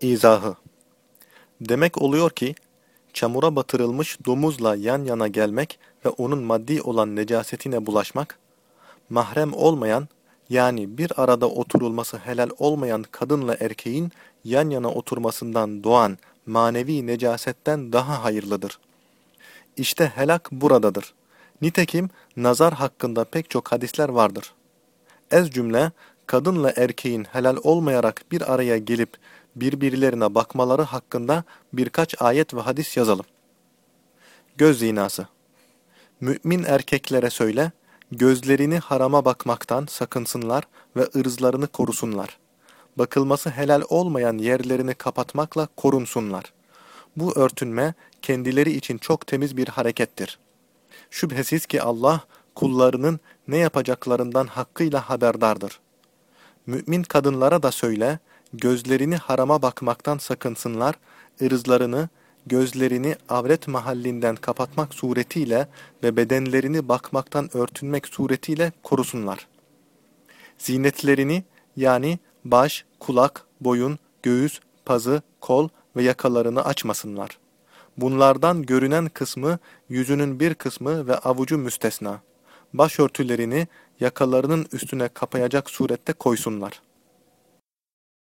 İzahı Demek oluyor ki, çamura batırılmış domuzla yan yana gelmek ve onun maddi olan necasetine bulaşmak, mahrem olmayan, yani bir arada oturulması helal olmayan kadınla erkeğin yan yana oturmasından doğan manevi necasetten daha hayırlıdır. İşte helak buradadır. Nitekim nazar hakkında pek çok hadisler vardır. Ez cümle, kadınla erkeğin helal olmayarak bir araya gelip birbirlerine bakmaları hakkında birkaç ayet ve hadis yazalım. Göz zinası Mümin erkeklere söyle, gözlerini harama bakmaktan sakınsınlar ve ırzlarını korusunlar. Bakılması helal olmayan yerlerini kapatmakla korunsunlar. Bu örtünme kendileri için çok temiz bir harekettir. Şüphesiz ki Allah kullarının ne yapacaklarından hakkıyla haberdardır. Mümin kadınlara da söyle, gözlerini harama bakmaktan sakınsınlar, ırzlarını, gözlerini avret mahallinden kapatmak suretiyle ve bedenlerini bakmaktan örtünmek suretiyle korusunlar. Zinetlerini yani baş, kulak, boyun, göğüs, pazı, kol ve yakalarını açmasınlar. Bunlardan görünen kısmı yüzünün bir kısmı ve avucu müstesna. Başörtülerini yakalarının üstüne kapayacak surette koysunlar.''